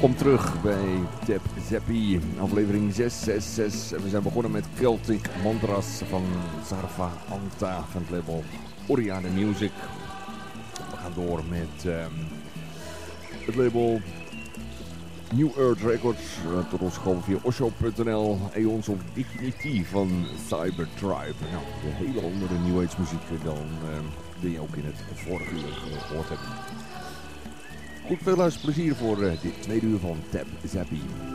welkom terug bij Tap Zappi, aflevering 666. En we zijn begonnen met Celtic Mantras van Sarva Anta van het label Oriane Music. We gaan door met ehm, het label New Earth Records. Uh, tot ons gewoon via osho.nl. Eons of Dignity van Cybertribe. Nou, de hele andere New Age muziek dan ehm, die je ook in het vorige uur gehoord hebt. Goed veel luisterplezier voor uh, dit tweede uur van Tap Zappie.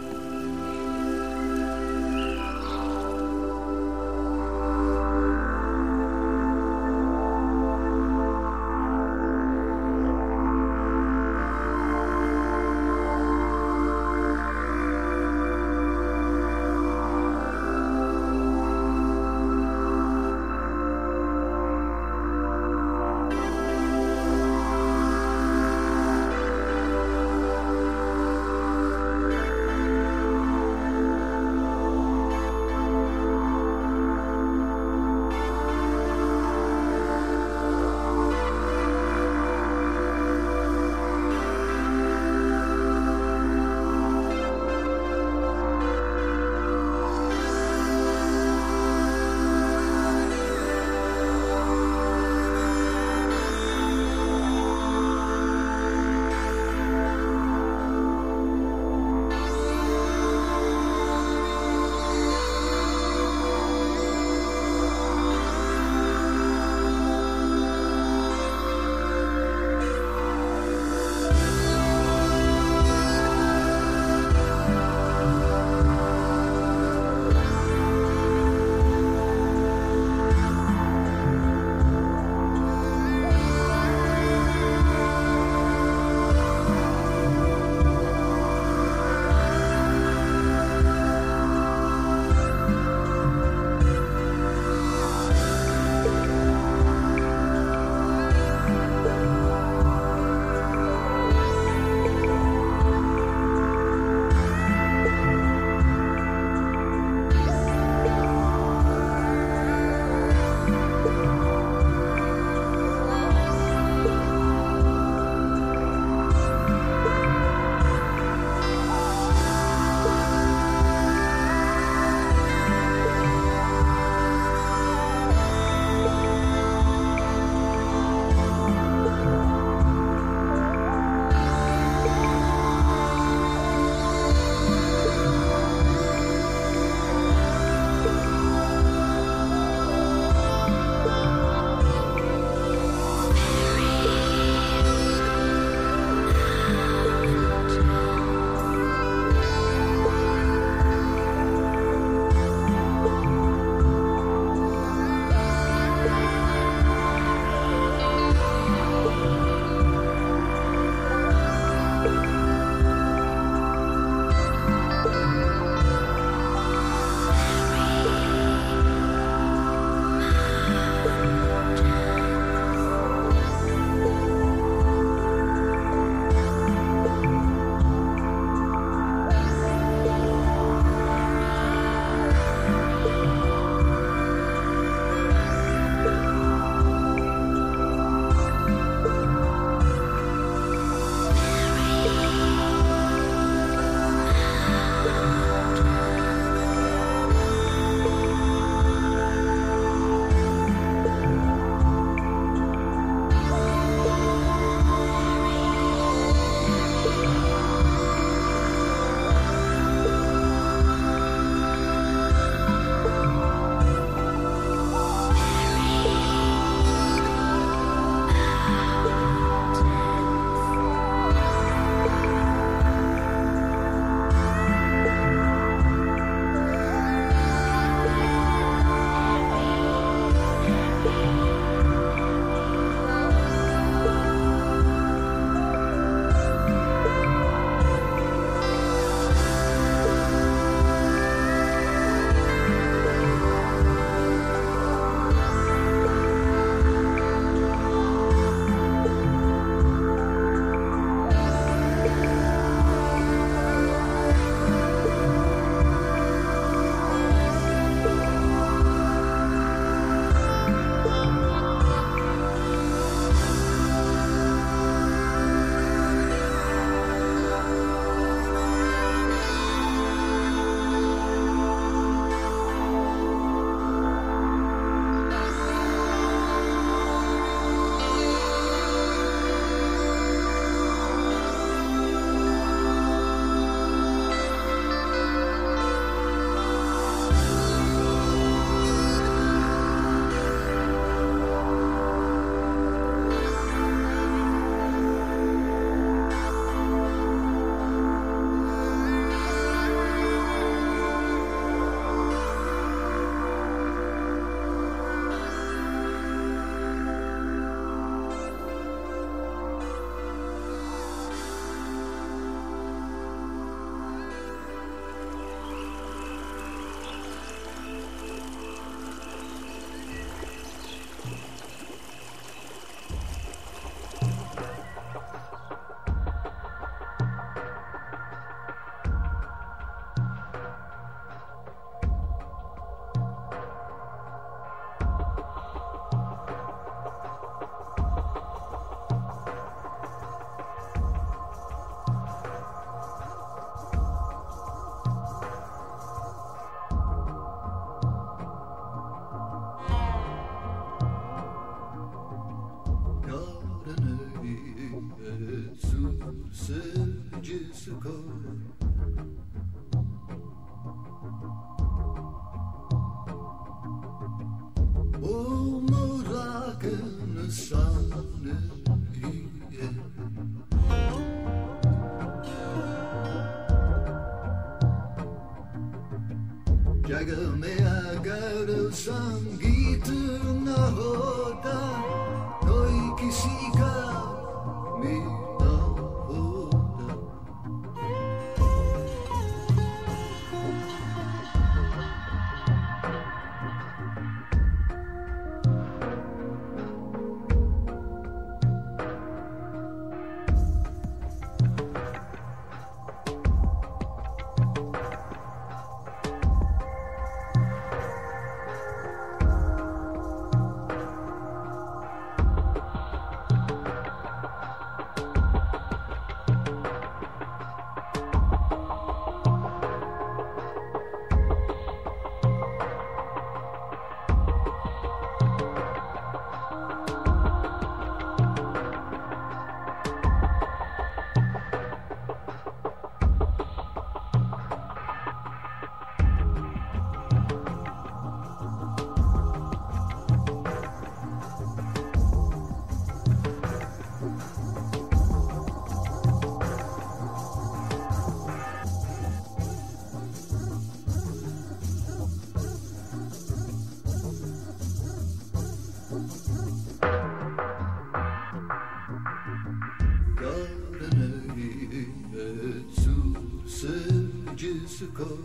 Go.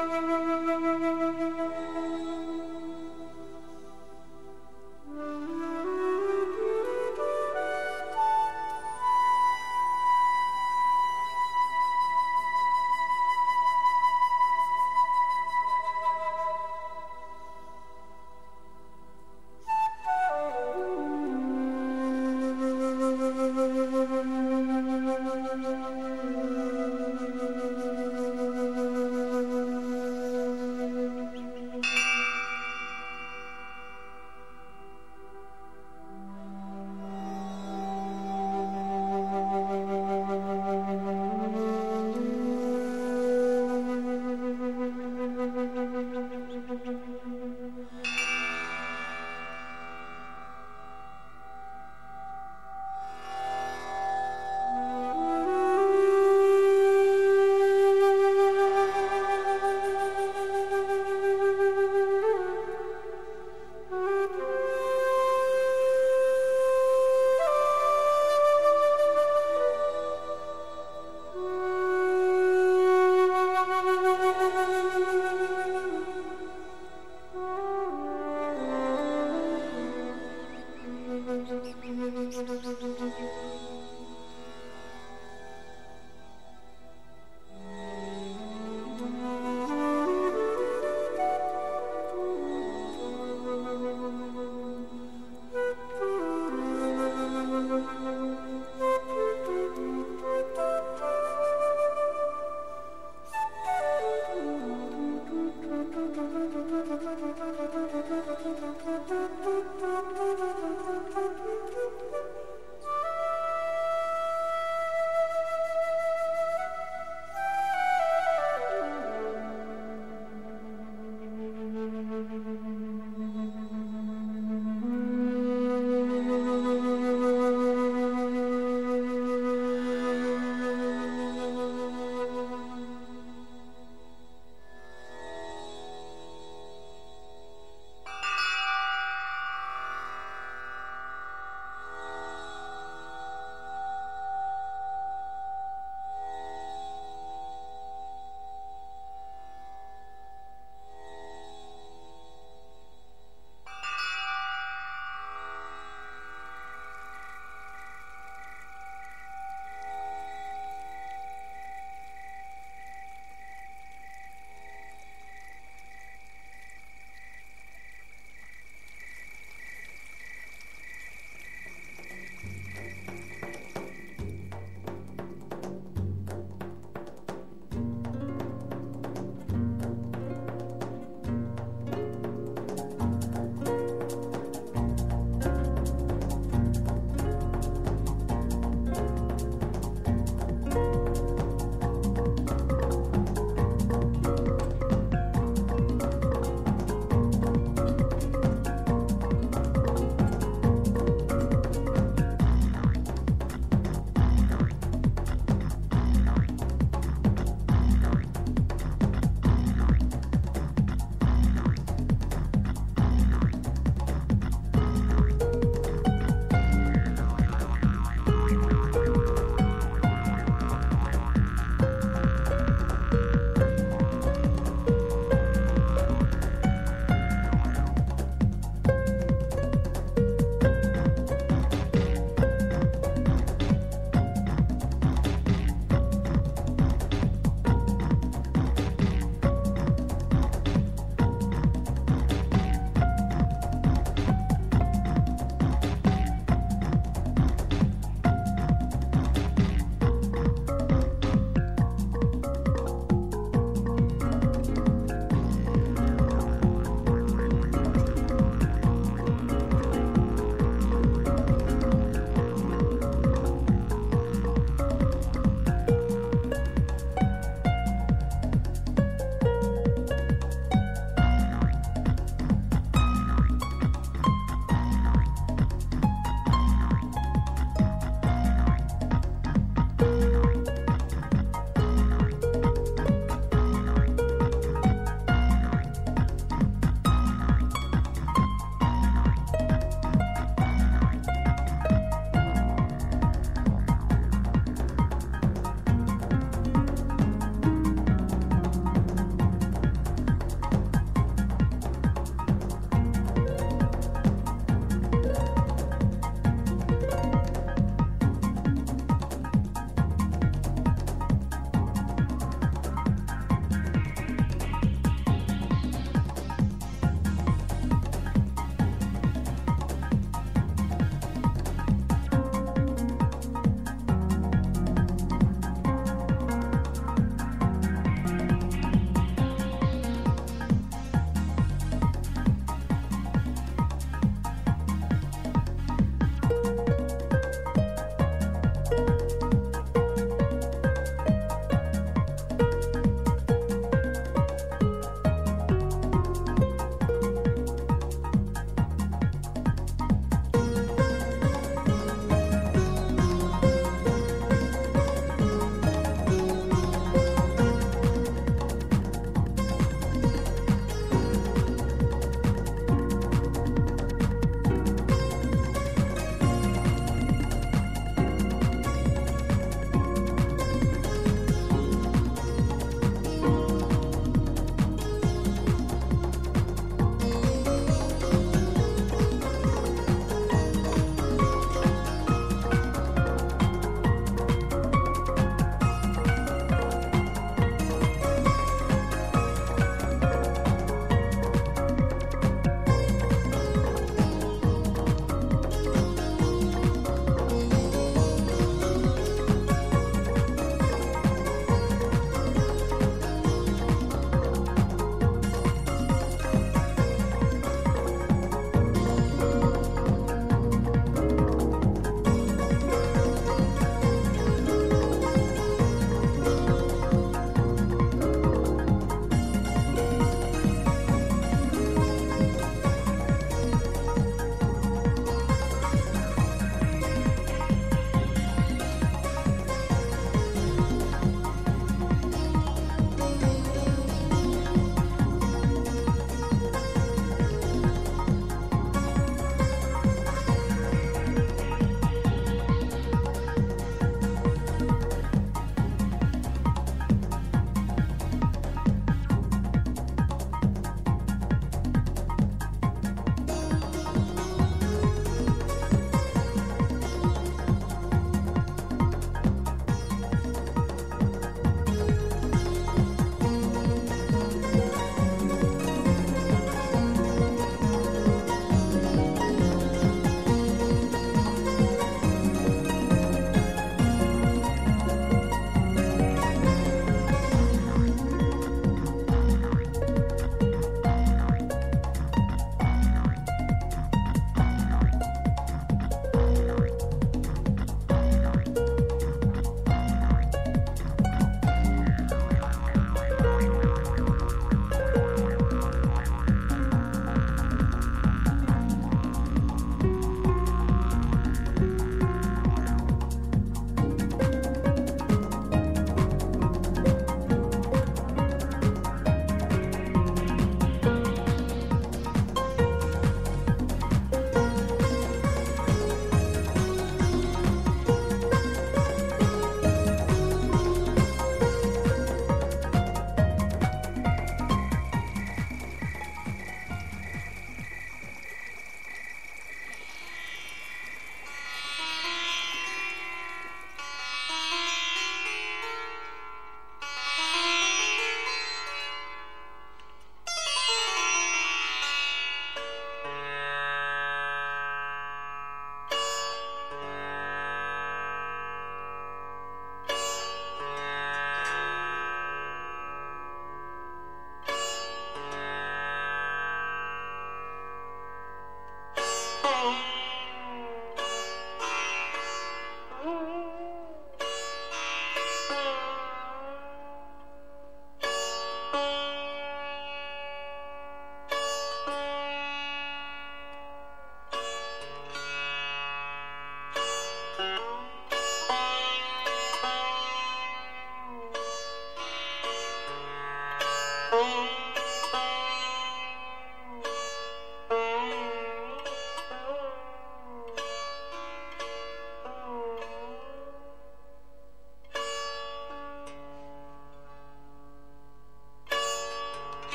Thank you.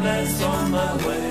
bless on my way.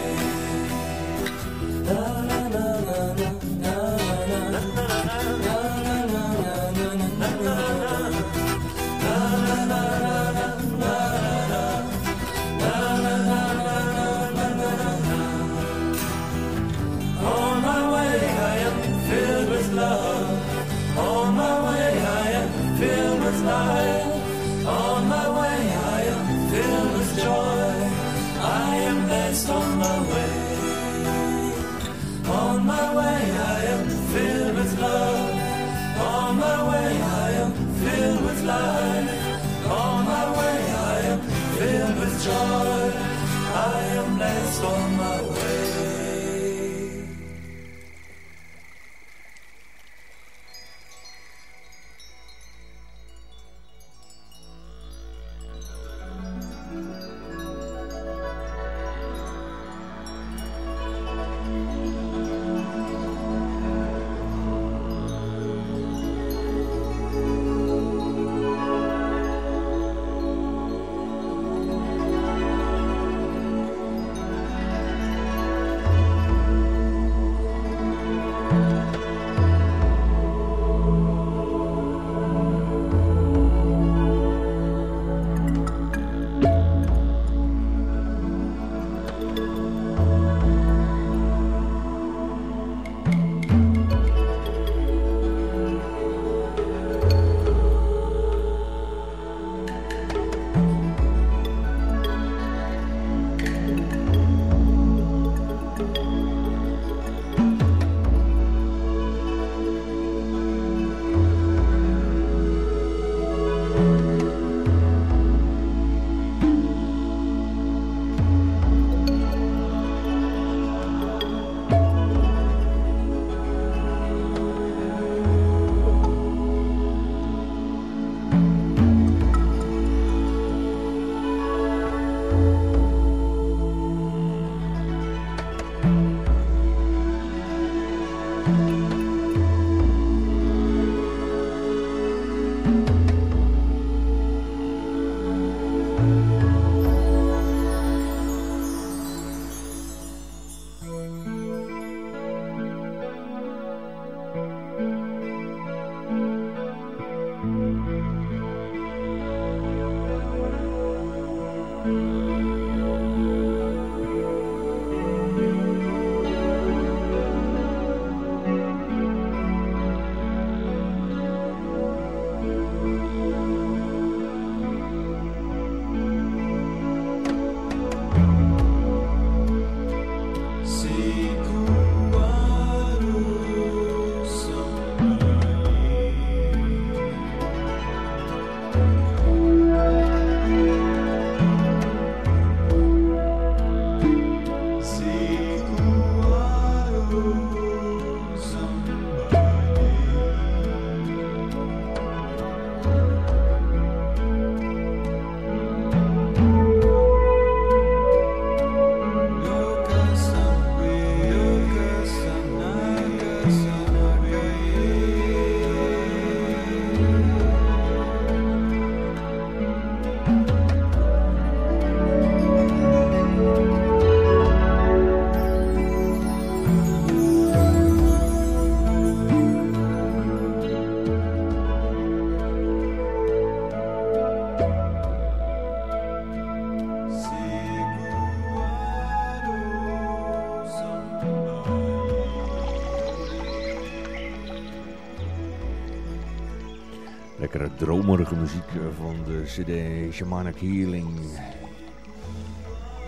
Muziek eh, van de CD Shamanic Healing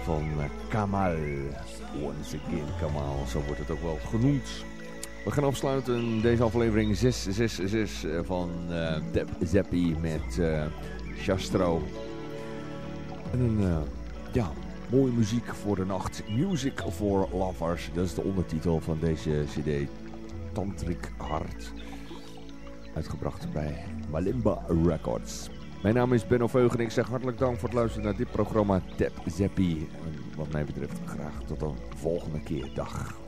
van eh, Kamal. Once again Kamal, zo wordt het ook wel genoemd. We gaan afsluiten deze aflevering 666 eh, van uh, Deb Zeppi met uh, Shastro. En een ja, mooie muziek voor de nacht. Music for Lovers, dat is de ondertitel van deze cd. Tantric Hart. Uitgebracht bij Malimba Records. Mijn naam is Benno Veugen en ik zeg hartelijk dank voor het luisteren naar dit programma Tap Zeppi. En wat mij betreft graag tot een volgende keer. Dag.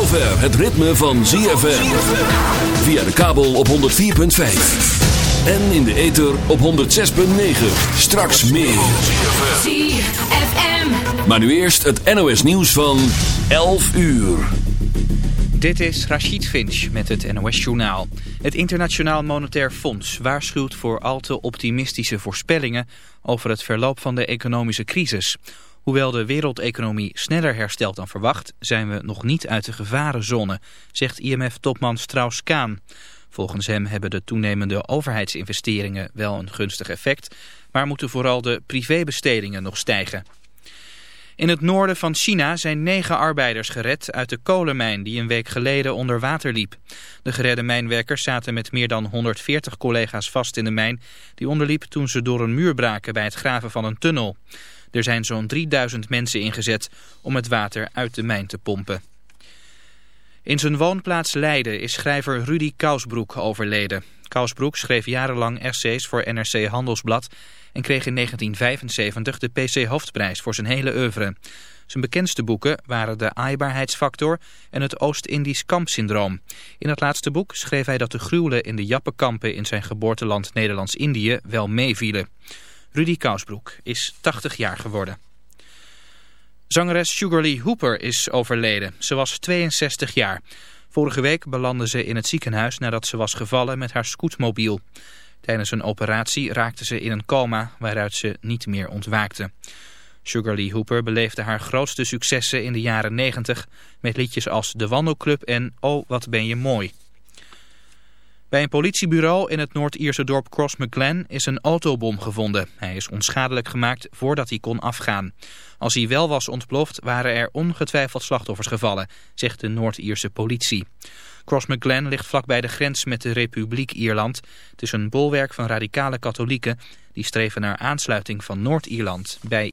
Zover het ritme van ZFM. Via de kabel op 104.5. En in de ether op 106.9. Straks meer. ZFM. Maar nu eerst het NOS nieuws van 11 uur. Dit is Rachid Finch met het NOS-journaal. Het Internationaal Monetair Fonds waarschuwt voor al te optimistische voorspellingen over het verloop van de economische crisis. Hoewel de wereldeconomie sneller herstelt dan verwacht, zijn we nog niet uit de gevarenzone, zegt IMF-topman Strauss-Kaan. Volgens hem hebben de toenemende overheidsinvesteringen wel een gunstig effect, maar moeten vooral de privébestedingen nog stijgen. In het noorden van China zijn negen arbeiders gered uit de kolenmijn die een week geleden onder water liep. De geredde mijnwerkers zaten met meer dan 140 collega's vast in de mijn die onderliep toen ze door een muur braken bij het graven van een tunnel. Er zijn zo'n 3000 mensen ingezet om het water uit de mijn te pompen. In zijn woonplaats Leiden is schrijver Rudy Kousbroek overleden. Kousbroek schreef jarenlang essays voor NRC Handelsblad en kreeg in 1975 de PC Hoofdprijs voor zijn hele oeuvre. Zijn bekendste boeken waren De aaibaarheidsfactor en Het Oost-Indisch kampsyndroom. In het laatste boek schreef hij dat de gruwelen in de jappenkampen in zijn geboorteland Nederlands-Indië wel meevielen. Rudy Kousbroek is 80 jaar geworden. Zangeres Sugar Lee Hooper is overleden. Ze was 62 jaar. Vorige week belandde ze in het ziekenhuis nadat ze was gevallen met haar scootmobiel. Tijdens een operatie raakte ze in een coma waaruit ze niet meer ontwaakte. Sugar Lee Hooper beleefde haar grootste successen in de jaren 90 met liedjes als De Wandelclub en Oh wat ben je mooi. Bij een politiebureau in het Noord-Ierse dorp Crossmaglen is een autobom gevonden. Hij is onschadelijk gemaakt voordat hij kon afgaan. Als hij wel was ontploft waren er ongetwijfeld slachtoffers gevallen, zegt de Noord-Ierse politie. Crossmaglen ligt vlakbij de grens met de Republiek Ierland. Het is een bolwerk van radicale katholieken die streven naar aansluiting van Noord-Ierland bij